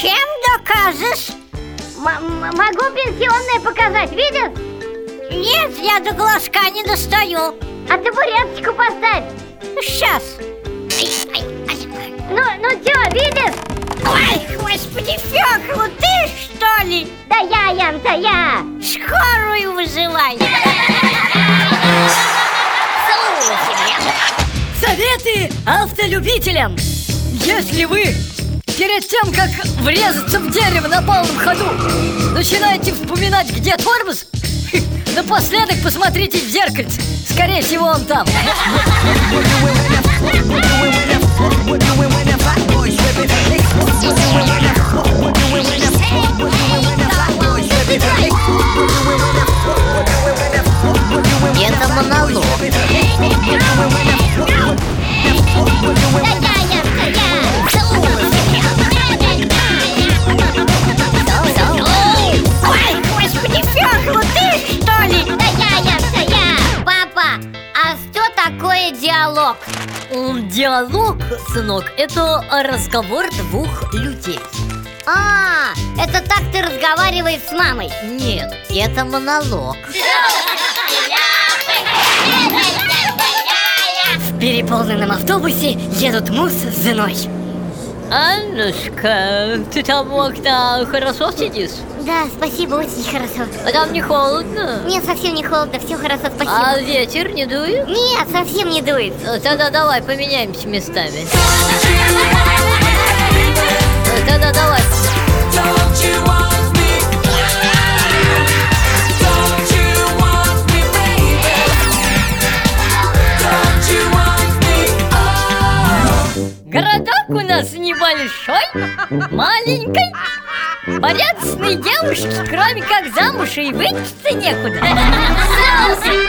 Чем докажешь? М- Могу пенсионное показать, видишь? Нет, я до глазка не достаю А табуреточку поставь Сейчас Ну, ну чё, видишь? Ой, господи, Фёкла, ты что ли? Да я, Янка, я Скорую вызывай Советы автолюбителям! Если вы перед тем, как врезаться в дерево на полном ходу, начинаете вспоминать, где тормоз, напоследок посмотрите в зеркальце. Скорее всего, он там. Это монолог такое диалог? Диалог, сынок, это разговор двух людей. А, это так ты разговариваешь с мамой Нет, это монолог. В переполненном автобусе едут муж с женой. Аннушка, ты там у окна хорошо сидишь? Да, спасибо, очень хорошо А там не холодно? Нет, совсем не холодно, все хорошо, спасибо А ветер не дует? Нет, совсем не дует Э, Тогда давай поменяемся местами. Э, Тогда давай. Городок у нас небольшой, маленький. Порядочные девушки, кроме как замуж, и выйти-то некуда. Соус,